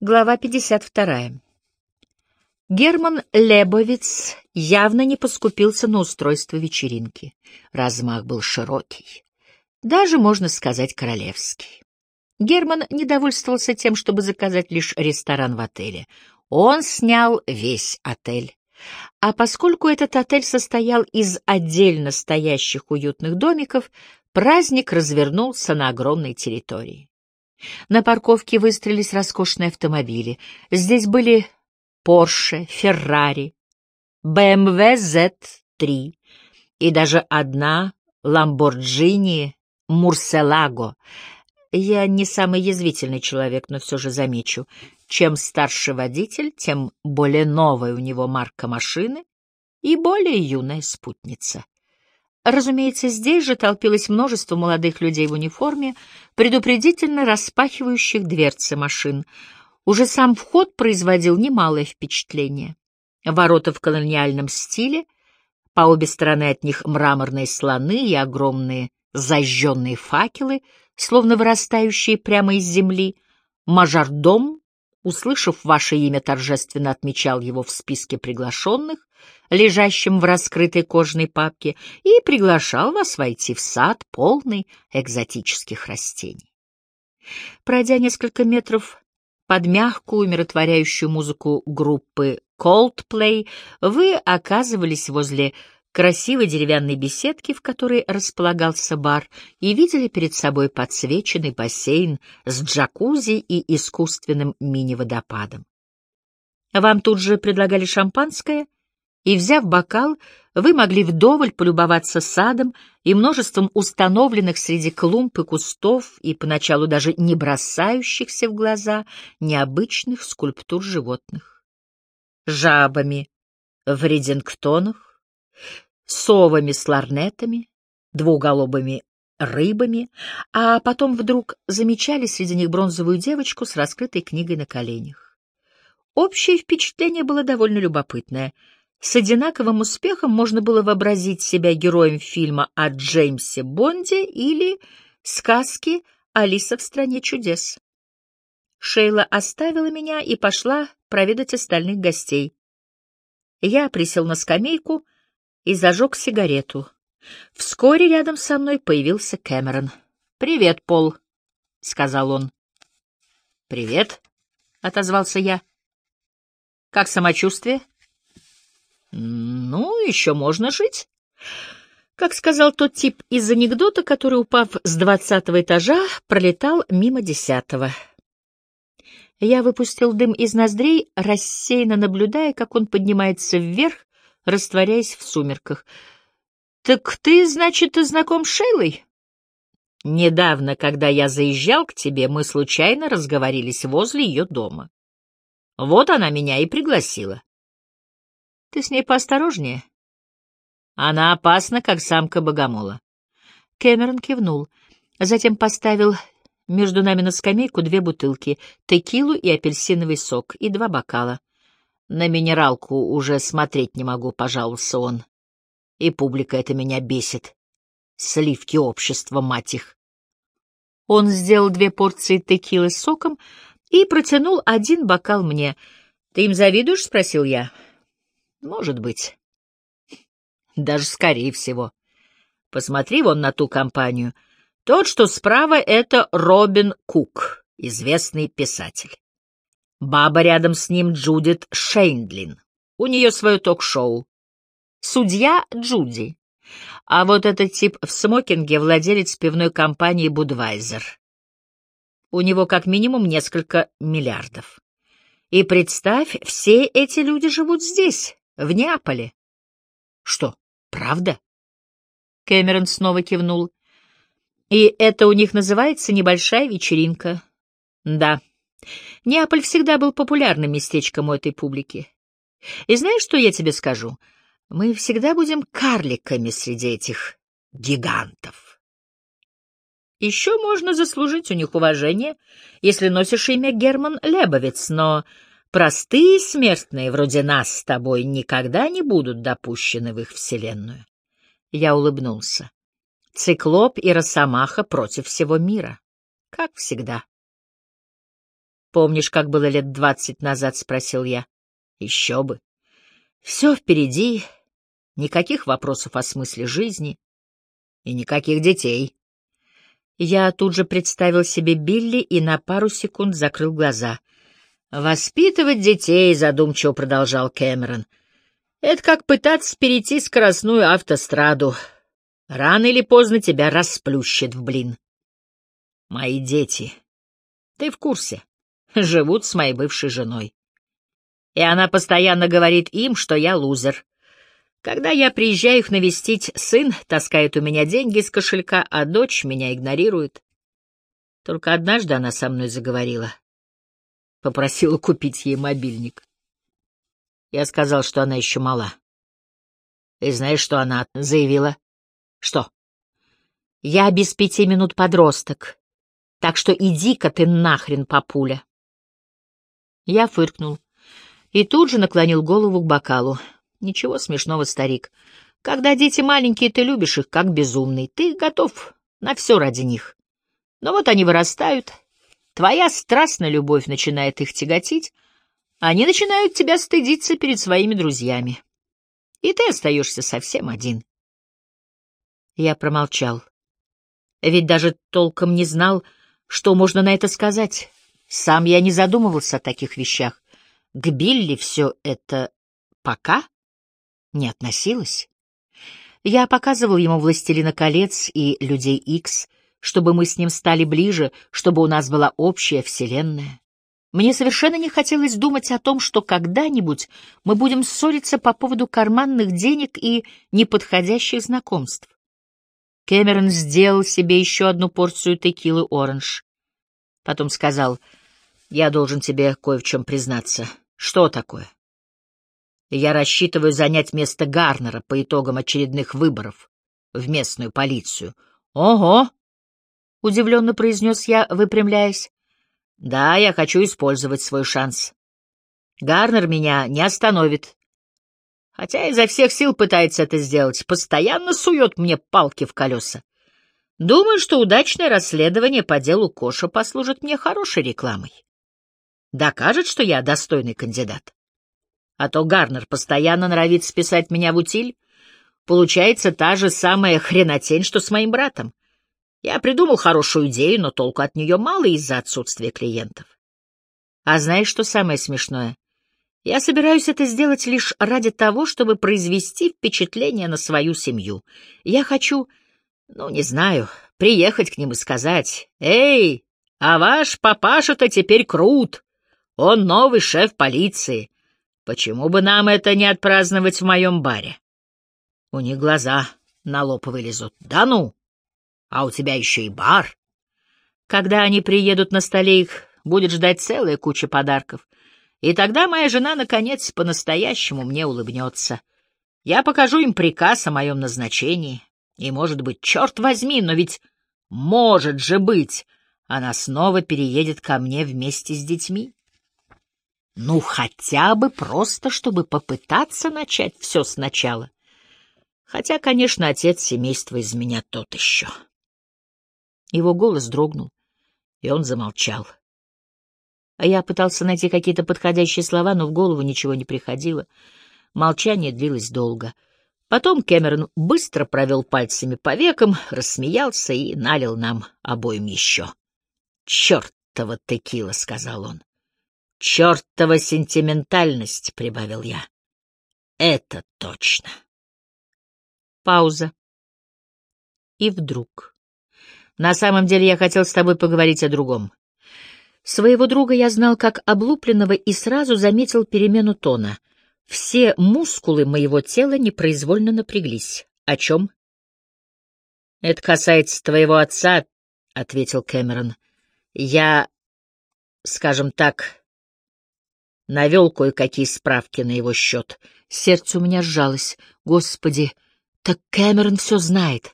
Глава 52. Герман Лебовиц явно не поскупился на устройство вечеринки. Размах был широкий, даже, можно сказать, королевский. Герман не довольствовался тем, чтобы заказать лишь ресторан в отеле. Он снял весь отель. А поскольку этот отель состоял из отдельно стоящих уютных домиков, праздник развернулся на огромной территории. На парковке выстроились роскошные автомобили. Здесь были Porsche, Ferrari, BMW Z3 и даже одна Lamborghini Murcielago. Я не самый язвительный человек, но все же замечу. Чем старше водитель, тем более новая у него марка машины и более юная спутница. Разумеется, здесь же толпилось множество молодых людей в униформе, предупредительно распахивающих дверцы машин. Уже сам вход производил немалое впечатление. Ворота в колониальном стиле, по обе стороны от них мраморные слоны и огромные зажженные факелы, словно вырастающие прямо из земли. Мажордом, услышав ваше имя, торжественно отмечал его в списке приглашенных, лежащем в раскрытой кожаной папке, и приглашал вас войти в сад, полный экзотических растений. Пройдя несколько метров под мягкую, умиротворяющую музыку группы Coldplay, вы оказывались возле красивой деревянной беседки, в которой располагался бар, и видели перед собой подсвеченный бассейн с джакузи и искусственным мини-водопадом. Вам тут же предлагали шампанское, и, взяв бокал, вы могли вдоволь полюбоваться садом и множеством установленных среди клумб и кустов и поначалу даже не бросающихся в глаза необычных скульптур животных. Жабами в редингтонах, совами с ларнетами, двуголобыми рыбами, а потом вдруг замечали среди них бронзовую девочку с раскрытой книгой на коленях. Общее впечатление было довольно любопытное — с одинаковым успехом можно было вообразить себя героем фильма о Джеймсе Бонде или сказки «Алиса в стране чудес». Шейла оставила меня и пошла проведать остальных гостей. Я присел на скамейку и зажег сигарету. Вскоре рядом со мной появился Кэмерон. «Привет, Пол», — сказал он. «Привет», — отозвался я. «Как самочувствие?» Ну, еще можно жить. Как сказал тот тип из анекдота, который, упав с двадцатого этажа, пролетал мимо десятого. Я выпустил дым из ноздрей, рассеянно наблюдая, как он поднимается вверх, растворяясь в сумерках. «Так ты, значит, знаком с Шейлой?» «Недавно, когда я заезжал к тебе, мы случайно разговорились возле ее дома. Вот она меня и пригласила. Ты с ней поосторожнее. Она опасна, как самка богомола. Кэмерон кивнул, затем поставил между нами на скамейку две бутылки, текилу и апельсиновый сок, и два бокала. На минералку уже смотреть не могу, пожаловался он. И публика это меня бесит. Сливки общества, мать их. Он сделал две порции текилы с соком и протянул один бокал мне. «Ты им завидуешь?» — спросил я. Может быть. Даже скорее всего. Посмотри вон на ту компанию. Тот, что справа, — это Робин Кук, известный писатель. Баба рядом с ним Джудит Шейндлин. У нее свое ток-шоу. Судья Джуди. А вот этот тип в смокинге — владелец пивной компании «Будвайзер». У него как минимум несколько миллиардов. И представь, все эти люди живут здесь, в Неаполе. Что, правда? Кэмерон снова кивнул. И это у них называется небольшая вечеринка. Да. Неаполь всегда был популярным местечком у этой публики. И знаешь, что я тебе скажу? Мы всегда будем карликами среди этих гигантов. Еще можно заслужить у них уважение, если носишь имя Герман Лебовец, но Простые смертные, вроде нас с тобой, никогда не будут допущены в их вселенную. Я улыбнулся. Циклоп и Росомаха против всего мира. Как всегда. Помнишь, как было лет двадцать назад?» — спросил я. «Еще бы. Все впереди, никаких вопросов о смысле жизни и никаких детей». Я тут же представил себе Билли и на пару секунд закрыл глаза. «Воспитывать детей», — задумчиво продолжал Кэмерон, — «это как пытаться перейти скоростную автостраду. Рано или поздно тебя расплющит в блин». «Мои дети. Ты в курсе?» живут с моей бывшей женой. И она постоянно говорит им, что я лузер. Когда я приезжаю их навестить, сын таскает у меня деньги из кошелька, а дочь меня игнорирует. Только однажды она со мной заговорила. Попросила купить ей мобильник. Я сказал, что она еще мала. И знаешь, что она заявила? Что? Я без пяти минут подросток, так что иди-ка ты нахрен, папуля. Я фыркнул и тут же наклонил голову к бокалу. Ничего смешного, старик. Когда дети маленькие, ты любишь их как безумный. Ты готов на все ради них. Но вот они вырастают, твоя страстная любовь начинает их тяготить, они начинают тебя стыдиться перед своими друзьями. И ты остаешься совсем один. Я промолчал. Ведь даже толком не знал, что можно на это сказать. Сам я не задумывался о таких вещах. К Билли все это пока не относилось. Я показывал ему «Властелина колец» и «Людей Икс», чтобы мы с ним стали ближе, чтобы у нас была общая вселенная. Мне совершенно не хотелось думать о том, что когда-нибудь мы будем ссориться по поводу карманных денег и неподходящих знакомств. Кэмерон сделал себе еще одну порцию текилы «Оранж». Потом сказал — я должен тебе кое в чем признаться. Что такое? Я рассчитываю занять место Гарнера по итогам очередных выборов в местную полицию. Ого! Удивленно произнес я, выпрямляясь. Да, я хочу использовать свой шанс. Гарнер меня не остановит. Хотя изо всех сил пытается это сделать, постоянно сует мне палки в колеса. Думаю, что удачное расследование по делу Коша послужит мне хорошей рекламой докажет, что я достойный кандидат. А то Гарнер постоянно норовит списать меня в утиль. Получается та же самая хренотень, что с моим братом. Я придумал хорошую идею, но толку от нее мало из-за отсутствия клиентов. А знаешь, что самое смешное? Я собираюсь это сделать лишь ради того, чтобы произвести впечатление на свою семью. Я хочу, ну, не знаю, приехать к ним и сказать, «Эй, а ваш папаша-то теперь крут!» Он новый шеф полиции. Почему бы нам это не отпраздновать в моем баре? У них глаза на лоб вылезут. Да ну! А у тебя еще и бар. Когда они приедут, на столе их будет ждать целая куча подарков. И тогда моя жена, наконец, по-настоящему мне улыбнется. Я покажу им приказ о моем назначении. И, может быть, черт возьми, но ведь может же быть, она снова переедет ко мне вместе с детьми. Ну, хотя бы просто, чтобы попытаться начать все сначала. Хотя, конечно, отец семейства из меня тот еще. Его голос дрогнул, и он замолчал. А я пытался найти какие-то подходящие слова, но в голову ничего не приходило. Молчание длилось долго. Потом Кэмерон быстро провел пальцами по векам, рассмеялся и налил нам обоим еще. «Чертова текила», — сказал он. «Чертова сентиментальность», — прибавил я. «Это точно». Пауза. И вдруг. На самом деле я хотел с тобой поговорить о другом. Своего друга я знал как облупленного и сразу заметил перемену тона. Все мускулы моего тела непроизвольно напряглись. О чем? «Это касается твоего отца», — ответил Кэмерон. «Я, скажем так, Навел кое-какие справки на его счет. Сердце у меня сжалось. Господи, так Кэмерон все знает.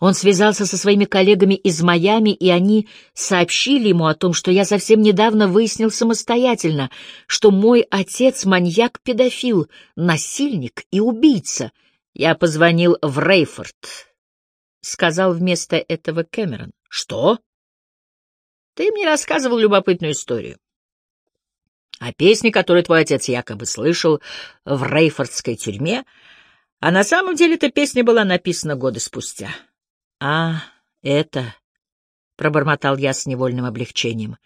Он связался со своими коллегами из Майами, и они сообщили ему о том, что я совсем недавно выяснил самостоятельно, что мой отец — маньяк-педофил, насильник и убийца. Я позвонил в Рейфорд. Сказал вместо этого Кэмерон. «Что?» «Ты мне рассказывал любопытную историю. А песни, которые твой отец якобы слышал в Рейфордской тюрьме, а на самом деле эта песня была написана годы спустя. — А, это... — пробормотал я с невольным облегчением.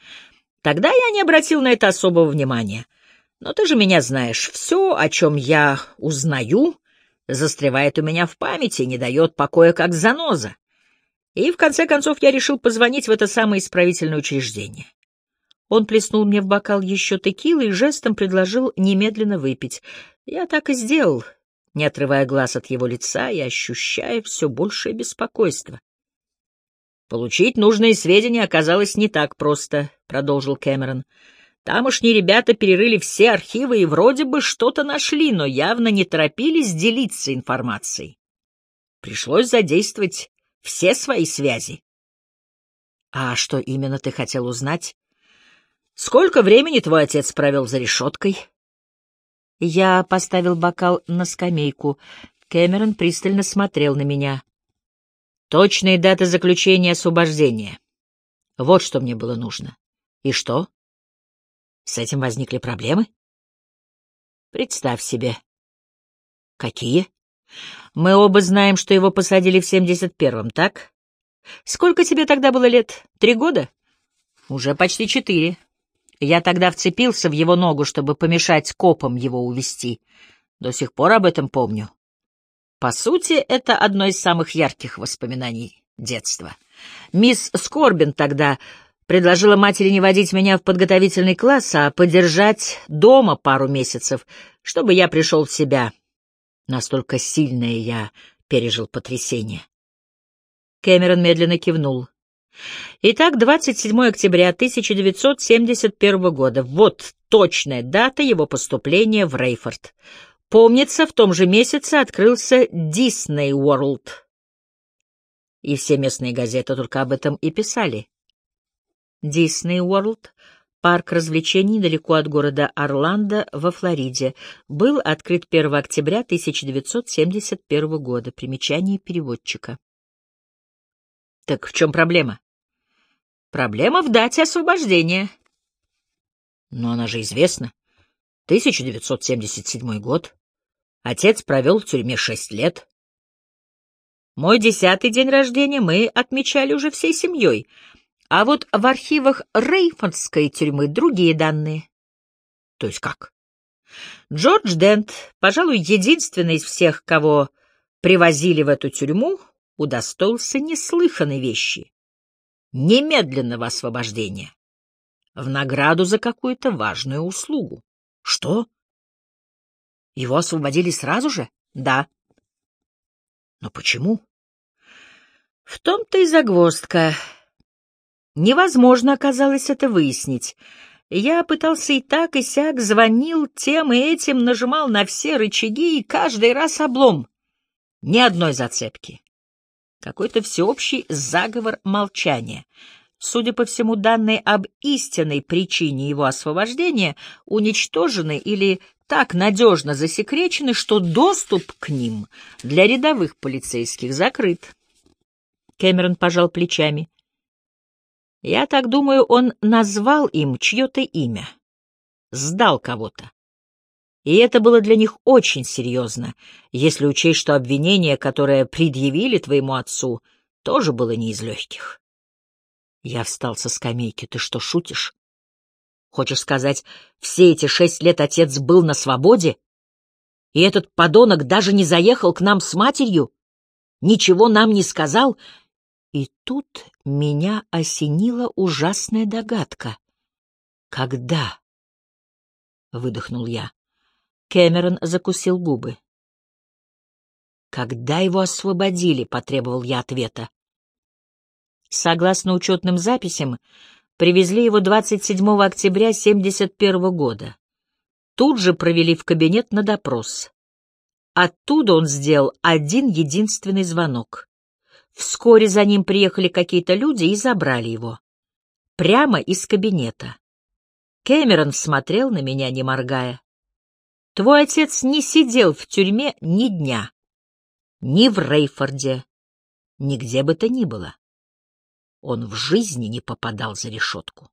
Тогда я не обратил на это особого внимания. Но ты же меня знаешь, все, о чем я узнаю, застревает у меня в памяти и не дает покоя, как заноза. И, в конце концов, я решил позвонить в это самое исправительное учреждение. Он плеснул мне в бокал еще текилы и жестом предложил немедленно выпить. Я так и сделал, не отрывая глаз от его лица и ощущая все большее беспокойство. «Получить нужные сведения оказалось не так просто», — продолжил Кэмерон. «Тамошние ребята перерыли все архивы и вроде бы что-то нашли, но явно не торопились делиться информацией. Пришлось задействовать все свои связи». «А что именно ты хотел узнать?» «Сколько времени твой отец провел за решеткой?» Я поставил бокал на скамейку. Кэмерон пристально смотрел на меня. Точные даты заключения освобождения. Вот что мне было нужно. И что? С этим возникли проблемы? Представь себе. Какие? Мы оба знаем, что его посадили в 71-м, так? Сколько тебе тогда было лет? Три года? Уже почти четыре. Я тогда вцепился в его ногу, чтобы помешать копам его увести. До сих пор об этом помню. По сути, это одно из самых ярких воспоминаний детства. Мисс Скорбин тогда предложила матери не водить меня в подготовительный класс, а подержать дома пару месяцев, чтобы я пришел в себя. Настолько сильное я пережил потрясение. Кэмерон медленно кивнул. Итак, 27 октября 1971 года. Вот точная дата его поступления в Рейфорд. Помнится, в том же месяце открылся Дисней Уорлд. И все местные газеты только об этом и писали. Дисней Уорлд — парк развлечений недалеко от города Орландо во Флориде, был открыт 1 октября 1971 года. Примечание переводчика. Так в чем проблема? Проблема в дате освобождения. Но она же известна. 1977 год. Отец провел в тюрьме шесть лет. Мой десятый день рождения мы отмечали уже всей семьей, а вот в архивах Рейфордской тюрьмы другие данные. То есть как? Джордж Дент, пожалуй, единственный из всех, кого привозили в эту тюрьму, удостоился неслыханной вещи — немедленного освобождения в награду за какую-то важную услугу. Что? Его освободили сразу же? Да. Но почему? В том-то и загвоздка. Невозможно оказалось это выяснить. Я пытался и так, и сяк, звонил тем и этим, нажимал на все рычаги, и каждый раз облом. Ни одной зацепки. Какой-то всеобщий заговор молчания. Судя по всему, данные об истинной причине его освобождения уничтожены или так надежно засекречены, что доступ к ним для рядовых полицейских закрыт. Кэмерон пожал плечами. Я так думаю, он назвал им чье-то имя. Сдал кого-то. И это было для них очень серьезно, если учесть, что обвинение, которое предъявили твоему отцу, тоже было не из легких. Я встал со скамейки. Ты что, шутишь? Хочешь сказать, все эти шесть лет отец был на свободе? И этот подонок даже не заехал к нам с матерью? Ничего нам не сказал? И тут меня осенила ужасная догадка. Когда? Выдохнул я. Кэмерон закусил губы. Когда его освободили, потребовал я ответа. Согласно учетным записям, привезли его 27 октября 1971 года. Тут же провели в кабинет на допрос. Оттуда он сделал один единственный звонок. Вскоре за ним приехали какие-то люди и забрали его. Прямо из кабинета. Кэмерон смотрел на меня, не моргая. Твой отец не сидел в тюрьме ни дня. Ни в Рейфорде, нигде бы то ни было он в жизни не попадал за решетку.